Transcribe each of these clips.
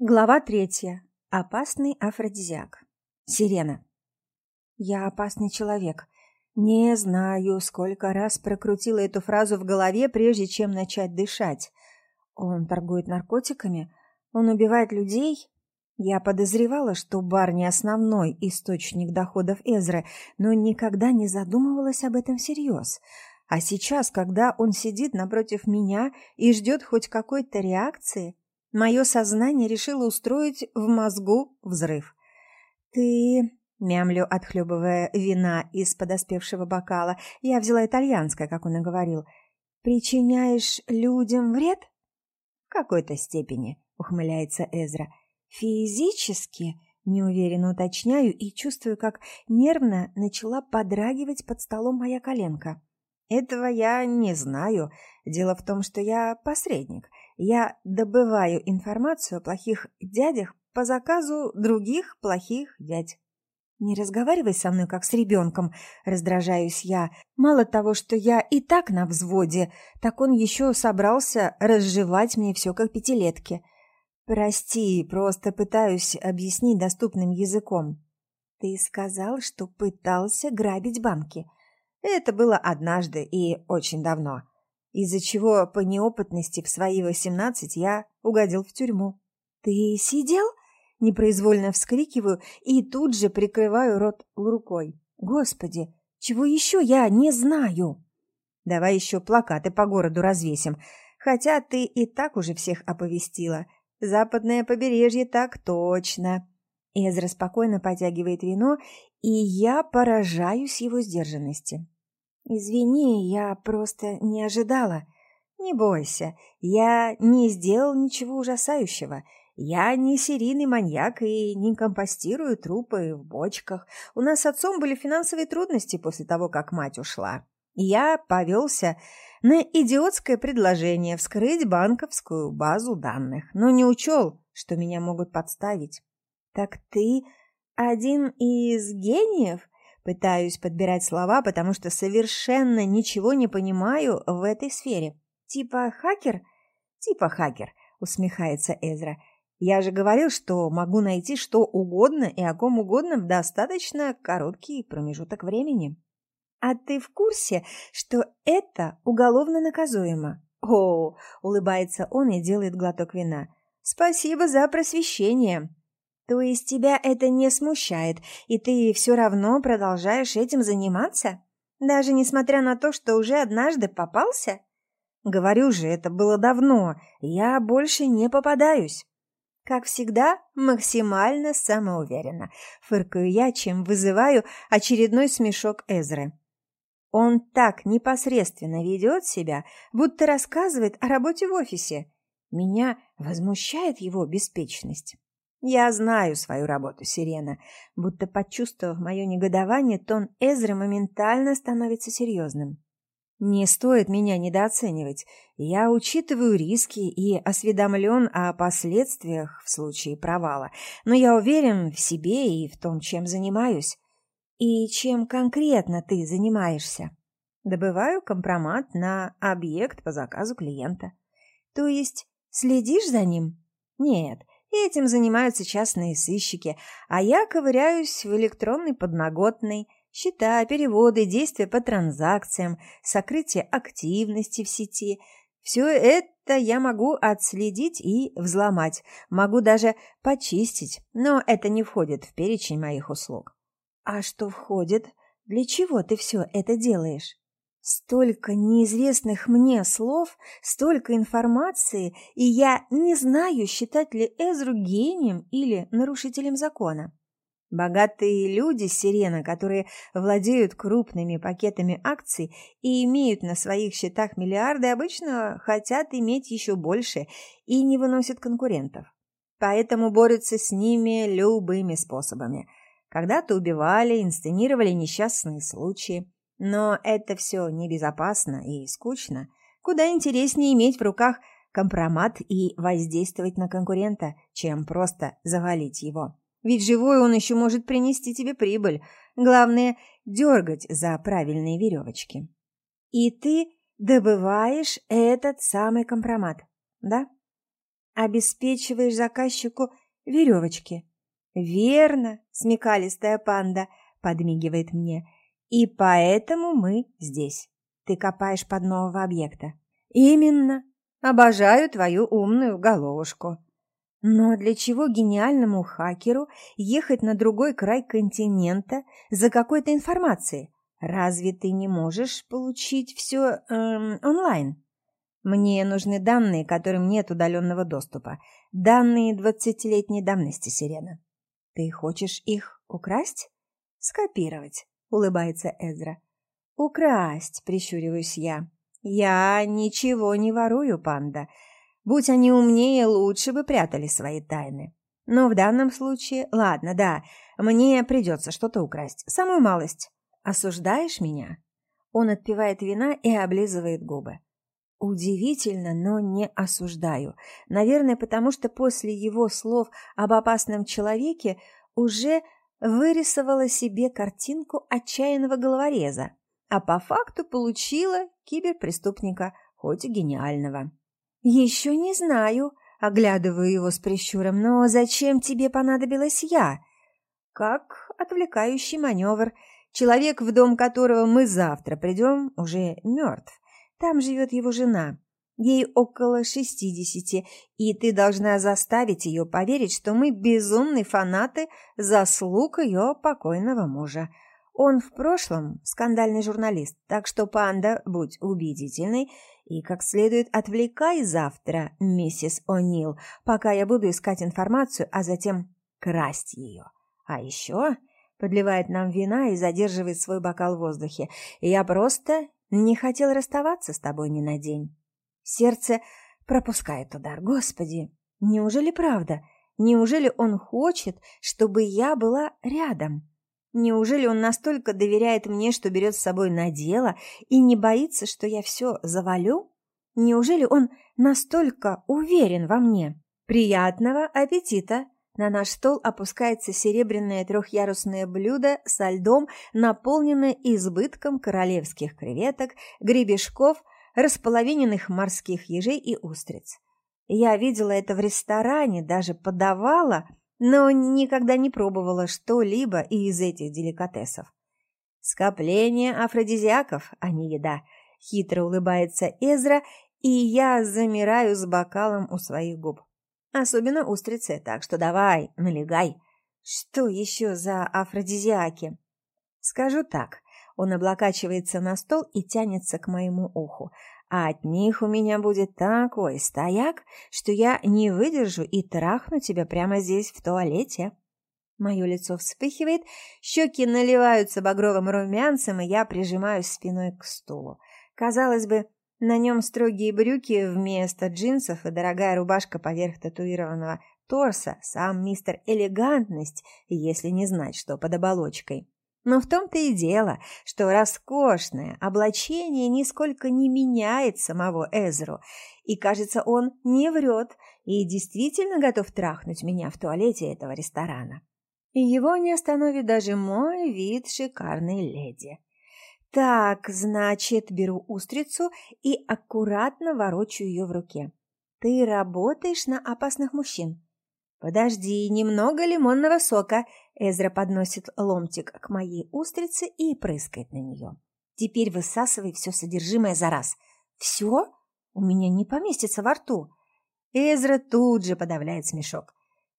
Глава третья. Опасный афродизиак. Сирена. Я опасный человек. Не знаю, сколько раз прокрутила эту фразу в голове, прежде чем начать дышать. Он торгует наркотиками? Он убивает людей? Я подозревала, что бар не основной источник доходов Эзры, но никогда не задумывалась об этом всерьез. А сейчас, когда он сидит напротив меня и ждет хоть какой-то реакции, Мое сознание решило устроить в мозгу взрыв. «Ты...» — мямлю, отхлебывая вина из подоспевшего бокала. Я взяла итальянское, как он и говорил. «Причиняешь людям вред?» «В какой-то степени», — ухмыляется Эзра. «Физически?» — неуверенно уточняю и чувствую, как нервно начала подрагивать под столом моя коленка. «Этого я не знаю. Дело в том, что я посредник». Я добываю информацию о плохих дядях по заказу других плохих дядь. Не разговаривай со мной, как с ребенком, раздражаюсь я. Мало того, что я и так на взводе, так он еще собрался разжевать мне все как пятилетки. Прости, просто пытаюсь объяснить доступным языком. Ты сказал, что пытался грабить банки. Это было однажды и очень давно из-за чего по неопытности в свои восемнадцать я угодил в тюрьму. «Ты сидел?» – непроизвольно вскрикиваю и тут же прикрываю рот рукой. «Господи, чего еще я не знаю?» «Давай еще плакаты по городу развесим, хотя ты и так уже всех оповестила. Западное побережье так точно». Эзра спокойно потягивает вино, и я поражаюсь его сдержанности. «Извини, я просто не ожидала». «Не бойся, я не сделал ничего ужасающего. Я не серийный маньяк и не компостирую трупы в бочках. У нас с отцом были финансовые трудности после того, как мать ушла. Я повелся на идиотское предложение вскрыть банковскую базу данных, но не учел, что меня могут подставить». «Так ты один из гениев?» Пытаюсь подбирать слова, потому что совершенно ничего не понимаю в этой сфере. Типа хакер? Типа хакер, усмехается Эзра. Я же говорил, что могу найти что угодно и о ком угодно в достаточно короткий промежуток времени. А ты в курсе, что это уголовно наказуемо? О, улыбается он и делает глоток вина. Спасибо за просвещение. То есть тебя это не смущает, и ты все равно продолжаешь этим заниматься? Даже несмотря на то, что уже однажды попался? Говорю же, это было давно, я больше не попадаюсь. Как всегда, максимально самоуверенно. Фыркаю я, чем вызываю очередной смешок Эзры. Он так непосредственно ведет себя, будто рассказывает о работе в офисе. Меня возмущает его беспечность. «Я знаю свою работу, Сирена». Будто почувствовав мое негодование, тон Эзры моментально становится серьезным. «Не стоит меня недооценивать. Я учитываю риски и осведомлен о последствиях в случае провала, но я уверен в себе и в том, чем занимаюсь. И чем конкретно ты занимаешься?» «Добываю компромат на объект по заказу клиента». «То есть следишь за ним?» «Нет». Этим занимаются частные сыщики, а я ковыряюсь в электронной подноготной, счета, переводы, действия по транзакциям, сокрытие активности в сети. Все это я могу отследить и взломать, могу даже почистить, но это не входит в перечень моих услуг. А что входит? Для чего ты все это делаешь? Столько неизвестных мне слов, столько информации, и я не знаю, считать ли Эзру гением или нарушителем закона. Богатые люди Сирена, которые владеют крупными пакетами акций и имеют на своих счетах миллиарды, обычно хотят иметь еще больше и не выносят конкурентов. Поэтому борются с ними любыми способами. Когда-то убивали, инсценировали несчастные случаи. Но это все небезопасно и скучно. Куда интереснее иметь в руках компромат и воздействовать на конкурента, чем просто завалить его. Ведь живой он еще может принести тебе прибыль. Главное – дергать за правильные веревочки. И ты добываешь этот самый компромат, да? обеспечиваешь заказчику веревочки. Верно, смекалистая панда подмигивает мне. И поэтому мы здесь. Ты копаешь под нового объекта. Именно. Обожаю твою умную головушку. Но для чего гениальному хакеру ехать на другой край континента за какой-то информацией? Разве ты не можешь получить все эм, онлайн? Мне нужны данные, которым нет удаленного доступа. Данные двадцатилетней давности, Сирена. Ты хочешь их украсть? Скопировать, улыбается Эзра. Украсть, прищуриваюсь я. Я ничего не ворую, панда. Будь они умнее, лучше бы прятали свои тайны. Но в данном случае, ладно, да, мне придется что-то украсть. Самую малость. Осуждаешь меня? Он отпивает вина и облизывает губы. Удивительно, но не осуждаю. Наверное, потому что после его слов об опасном человеке уже вырисовала себе картинку отчаянного головореза, а по факту получила киберпреступника, хоть и гениального. «Еще не знаю», — оглядываю его с прищуром, «но зачем тебе понадобилась я?» «Как отвлекающий маневр. Человек, в дом которого мы завтра придем, уже мертв. Там живет его жена. Ей около шестидесяти, и ты должна заставить ее поверить, что мы безумные фанаты заслуг ее покойного мужа. Он в прошлом скандальный журналист, так что, панда, будь убедительной и как следует отвлекай завтра миссис О'Нил, пока я буду искать информацию, а затем красть ее. А еще подливает нам вина и задерживает свой бокал в воздухе. Я просто не хотел расставаться с тобой ни на день. Сердце пропускает удар. Господи, неужели правда? Неужели он хочет, чтобы я была рядом? Неужели он настолько доверяет мне, что берет с собой на дело и не боится, что я все завалю? Неужели он настолько уверен во мне? Приятного аппетита! На наш стол опускается серебряное трехъярусное блюдо со льдом, наполненное избытком королевских креветок, гребешков, располовиненных морских ежей и устриц. Я видела это в ресторане, даже подавала, но никогда не пробовала что-либо из этих деликатесов. Скопление афродизиаков, а не еда. Хитро улыбается Эзра, и я замираю с бокалом у своих губ. Особенно устрицы, так что давай, налегай. Что еще за афродизиаки? Скажу так. Он облокачивается на стол и тянется к моему уху. А от них у меня будет такой стояк, что я не выдержу и трахну тебя прямо здесь, в туалете. Мое лицо вспыхивает, щеки наливаются багровым румянцем, и я прижимаюсь спиной к стулу. Казалось бы, на нем строгие брюки вместо джинсов и дорогая рубашка поверх татуированного торса, сам мистер элегантность, если не знать, что под оболочкой. Но в том-то и дело, что роскошное облачение нисколько не меняет самого Эзру, и, кажется, он не врет и действительно готов трахнуть меня в туалете этого ресторана. И его не остановит даже мой вид шикарной леди. Так, значит, беру устрицу и аккуратно ворочу ее в руке. Ты работаешь на опасных мужчин. Подожди, немного лимонного сока. Эзра подносит ломтик к моей устрице и прыскает на нее. Теперь высасывай все содержимое за раз. Все? У меня не поместится во рту. Эзра тут же подавляет смешок.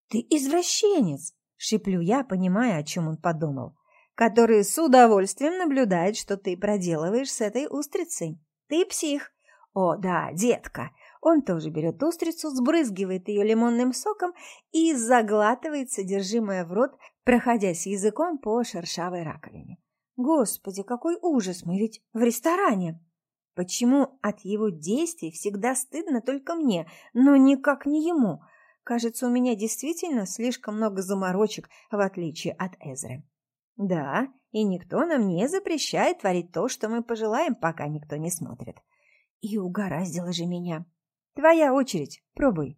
Ты извращенец, шиплю я, понимая, о чем он подумал который с удовольствием наблюдает, что ты проделываешь с этой устрицей. Ты псих. О, да, детка. Он тоже берет устрицу, сбрызгивает ее лимонным соком и заглатывает содержимое в рот, проходясь языком по шершавой раковине. Господи, какой ужас, мы ведь в ресторане. Почему от его действий всегда стыдно только мне, но никак не ему? Кажется, у меня действительно слишком много заморочек, в отличие от Эзры. Да, и никто нам не запрещает творить то, что мы пожелаем, пока никто не смотрит. И угораздило же меня. Твоя очередь, пробуй.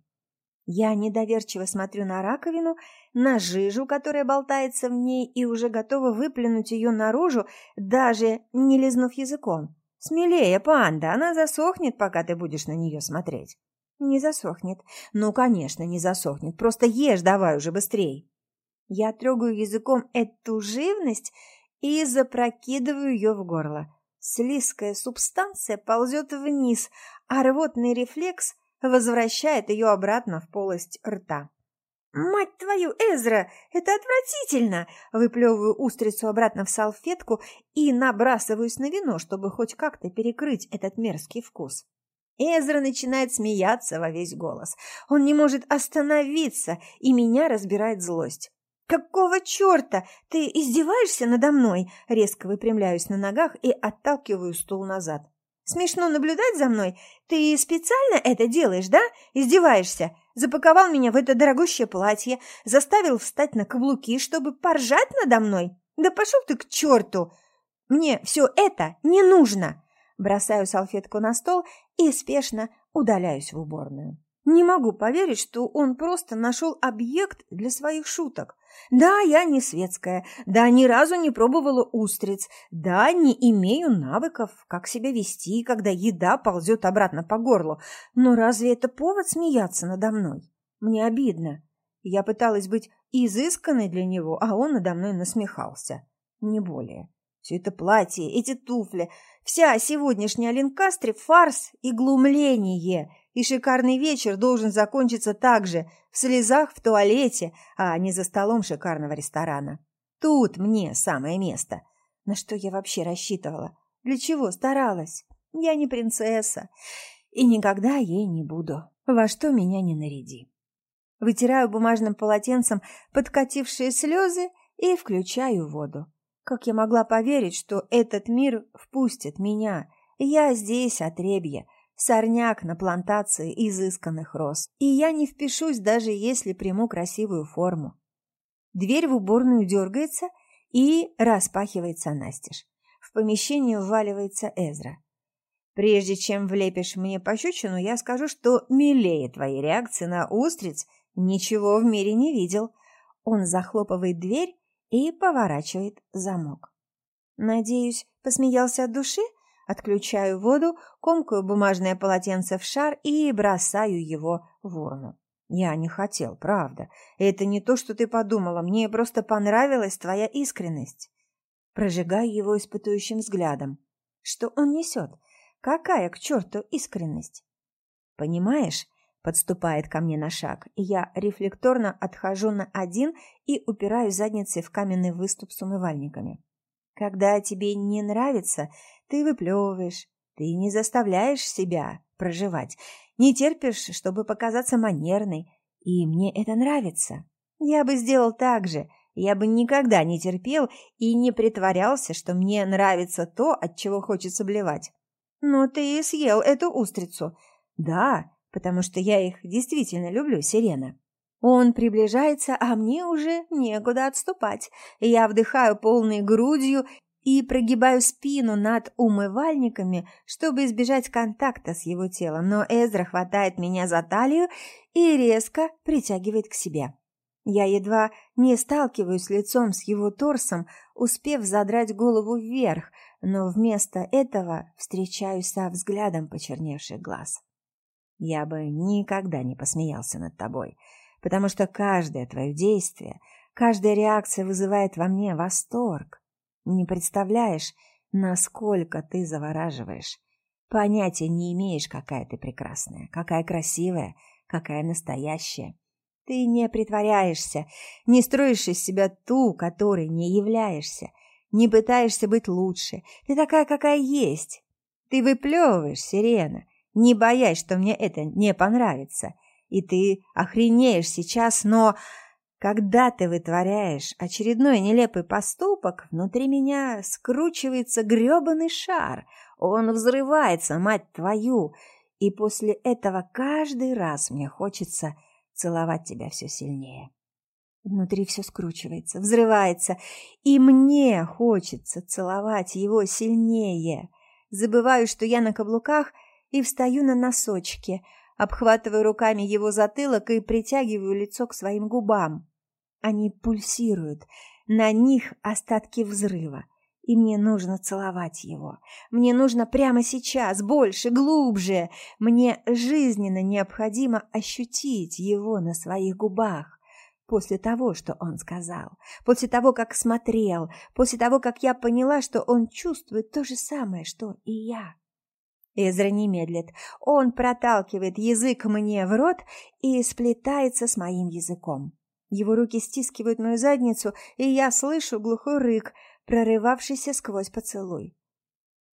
Я недоверчиво смотрю на раковину, на жижу, которая болтается в ней, и уже готова выплюнуть ее наружу, даже не лизнув языком. Смелее, панда, она засохнет, пока ты будешь на нее смотреть. Не засохнет. Ну, конечно, не засохнет. Просто ешь давай уже быстрей. Я трогаю языком эту живность и запрокидываю ее в горло. Слизкая субстанция ползет вниз, а рвотный рефлекс возвращает ее обратно в полость рта. «Мать твою, Эзра, это отвратительно!» Выплевываю устрицу обратно в салфетку и набрасываюсь на вино, чтобы хоть как-то перекрыть этот мерзкий вкус. Эзра начинает смеяться во весь голос. Он не может остановиться, и меня разбирает злость. «Какого черта? Ты издеваешься надо мной?» Резко выпрямляюсь на ногах и отталкиваю стул назад. «Смешно наблюдать за мной? Ты специально это делаешь, да? Издеваешься? Запаковал меня в это дорогущее платье, заставил встать на каблуки, чтобы поржать надо мной? Да пошел ты к черту! Мне все это не нужно!» Бросаю салфетку на стол и спешно удаляюсь в уборную. Не могу поверить, что он просто нашел объект для своих шуток. Да, я не светская, да, ни разу не пробовала устриц, да, не имею навыков, как себя вести, когда еда ползет обратно по горлу. Но разве это повод смеяться надо мной? Мне обидно. Я пыталась быть изысканной для него, а он надо мной насмехался. Не более. Все это платье, эти туфли, вся сегодняшняя Ленкастре – фарс и глумление – и шикарный вечер должен закончиться так же, в слезах в туалете, а не за столом шикарного ресторана. Тут мне самое место. На что я вообще рассчитывала? Для чего старалась? Я не принцесса. И никогда ей не буду. Во что меня не наряди. Вытираю бумажным полотенцем подкатившие слезы и включаю воду. Как я могла поверить, что этот мир впустит меня? Я здесь, отребье, сорняк на плантации изысканных роз, и я не впишусь, даже если приму красивую форму. Дверь в уборную дергается и распахивается настежь. В помещение вваливается Эзра. Прежде чем влепишь мне пощечину, я скажу, что милее твоей реакции на устриц ничего в мире не видел. Он захлопывает дверь и поворачивает замок. Надеюсь, посмеялся от души? Отключаю воду, комкаю бумажное полотенце в шар и бросаю его в урну. Я не хотел, правда. Это не то, что ты подумала. Мне просто понравилась твоя искренность. Прожигаю его испытующим взглядом. Что он несет? Какая к черту искренность? Понимаешь, подступает ко мне на шаг, и я рефлекторно отхожу на один и упираю задницей в каменный выступ с умывальниками. Когда тебе не нравится, ты выплевываешь, ты не заставляешь себя проживать, не терпишь, чтобы показаться манерной, и мне это нравится. Я бы сделал так же, я бы никогда не терпел и не притворялся, что мне нравится то, от чего хочется блевать. Но ты съел эту устрицу. Да, потому что я их действительно люблю, Сирена. Он приближается, а мне уже некуда отступать. Я вдыхаю полной грудью и прогибаю спину над умывальниками, чтобы избежать контакта с его телом, но Эзра хватает меня за талию и резко притягивает к себе. Я едва не сталкиваюсь лицом с его торсом, успев задрать голову вверх, но вместо этого встречаюсь со взглядом почерневших глаз. Я бы никогда не посмеялся над тобой, потому что каждое твое действие, каждая реакция вызывает во мне восторг. Не представляешь, насколько ты завораживаешь. Понятия не имеешь, какая ты прекрасная, какая красивая, какая настоящая. Ты не притворяешься, не строишь из себя ту, которой не являешься, не пытаешься быть лучше. Ты такая, какая есть. Ты выплевываешь, сирена, не боясь, что мне это не понравится. И ты охренеешь сейчас, но когда ты вытворяешь очередной нелепый поступок, внутри меня скручивается грёбаный шар. Он взрывается, мать твою. И после этого каждый раз мне хочется целовать тебя все сильнее. Внутри все скручивается, взрывается, и мне хочется целовать его сильнее. Забываю, что я на каблуках, и встаю на носочки, обхватываю руками его затылок и притягиваю лицо к своим губам. Они пульсируют, на них остатки взрыва. и мне нужно целовать его. Мне нужно прямо сейчас, больше, глубже. Мне жизненно необходимо ощутить его на своих губах. После того, что он сказал, после того, как смотрел, после того, как я поняла, что он чувствует то же самое, что и я. Эзра не медлит. Он проталкивает язык мне в рот и сплетается с моим языком. Его руки стискивают мою задницу, и я слышу глухой рык – прорывавшийся сквозь поцелуй.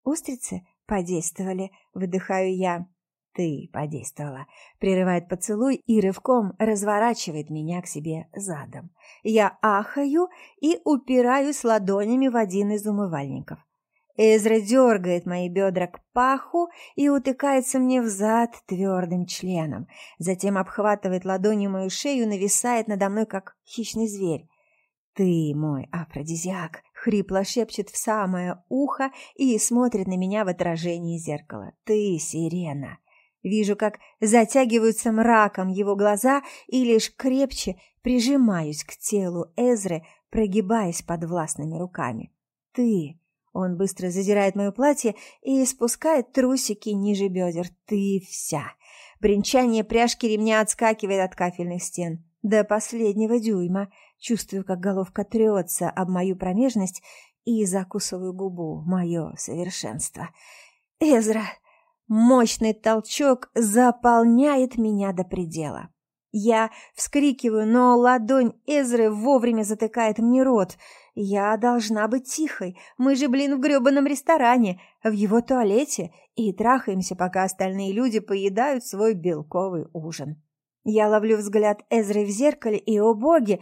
Устрицы подействовали, выдыхаю я. Ты подействовала, прерывает поцелуй и рывком разворачивает меня к себе задом. Я ахаю и упираюсь ладонями в один из умывальников. Эзра дергает мои бедра к паху и утыкается мне в зад твердым членом. Затем обхватывает ладонью мою шею, нависает надо мной, как хищный зверь. «Ты мой афродизиак!» Хрипло шепчет в самое ухо и смотрит на меня в отражении зеркала. «Ты сирена!» Вижу, как затягиваются мраком его глаза и лишь крепче прижимаюсь к телу Эзры, прогибаясь под властными руками. «Ты!» Он быстро задирает мое платье и спускает трусики ниже бедер. «Ты вся!» Бренчание пряжки ремня отскакивает от кафельных стен. До последнего дюйма. Чувствую, как головка трется об мою промежность и закусываю губу. Мое совершенство. Эзра! Мощный толчок заполняет меня до предела. Я вскрикиваю, но ладонь Эзры вовремя затыкает мне рот. Я должна быть тихой. Мы же, блин, в грёбаном ресторане, в его туалете, и трахаемся, пока остальные люди поедают свой белковый ужин. Я ловлю взгляд Эзры в зеркале, и, о боги,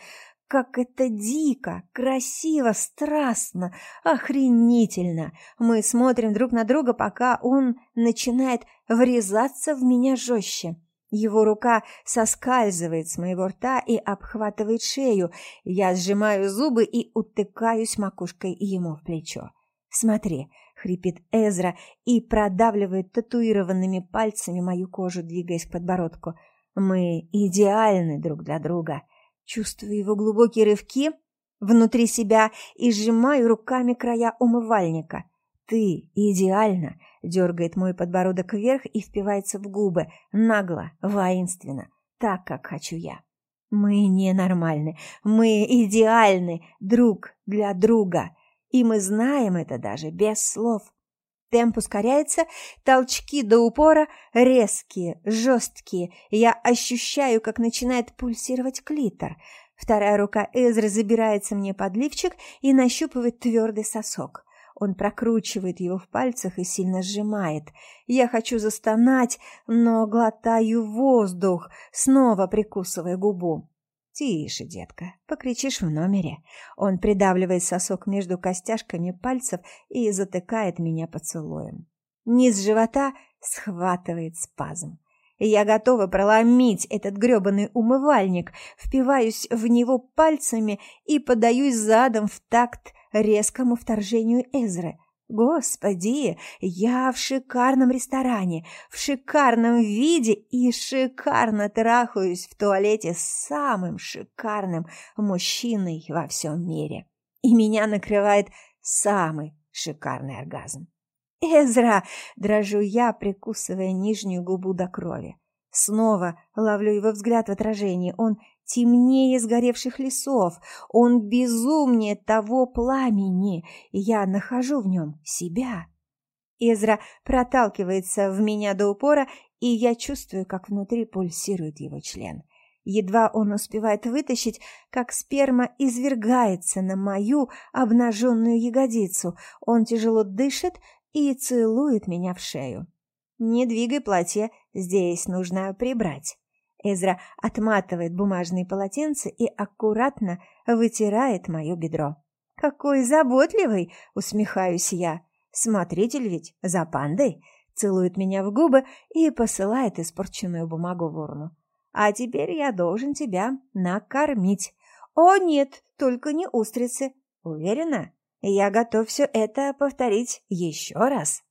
как это дико, красиво, страстно, охренительно. Мы смотрим друг на друга, пока он начинает врезаться в меня жестче. Его рука соскальзывает с моего рта и обхватывает шею. Я сжимаю зубы и утыкаюсь макушкой ему в плечо. «Смотри», — хрипит Эзра и продавливает татуированными пальцами мою кожу, двигаясь к подбородку. «Мы идеальны друг для друга». Чувствую его глубокие рывки внутри себя и сжимаю руками края умывальника. «Ты идеально!» — дергает мой подбородок вверх и впивается в губы, нагло, воинственно, так, как хочу я. «Мы ненормальны, мы идеальны друг для друга, и мы знаем это даже без слов». Темп ускоряется, толчки до упора резкие, жесткие. Я ощущаю, как начинает пульсировать клитор. Вторая рука Эзры забирается мне под лифчик и нащупывает твердый сосок. Он прокручивает его в пальцах и сильно сжимает. Я хочу застонать, но глотаю воздух, снова прикусывая губу. «Тише, детка, покричишь в номере». Он придавливает сосок между костяшками пальцев и затыкает меня поцелуем. Низ живота схватывает спазм. Я готова проломить этот грёбаный умывальник, впиваюсь в него пальцами и подаюсь задом в такт резкому вторжению Эзры. Господи, я в шикарном ресторане, в шикарном виде и шикарно трахаюсь в туалете с самым шикарным мужчиной во всем мире. И меня накрывает самый шикарный оргазм. «Эзра!» – дрожу я, прикусывая нижнюю губу до крови. Снова ловлю его взгляд в отражении. Он темнее сгоревших лесов, он безумнее того пламени, и я нахожу в нем себя. Эзра проталкивается в меня до упора, и я чувствую, как внутри пульсирует его член. Едва он успевает вытащить, как сперма извергается на мою обнаженную ягодицу. Он тяжело дышит и целует меня в шею. «Не двигай платье, здесь нужно прибрать». Эзра отматывает бумажные полотенца и аккуратно вытирает мое бедро. «Какой заботливый!» — усмехаюсь я. «Смотритель ведь за пандой!» Целует меня в губы и посылает испорченную бумагу в урну. «А теперь я должен тебя накормить». «О, нет, только не устрицы!» «Уверена? Я готов все это повторить еще раз».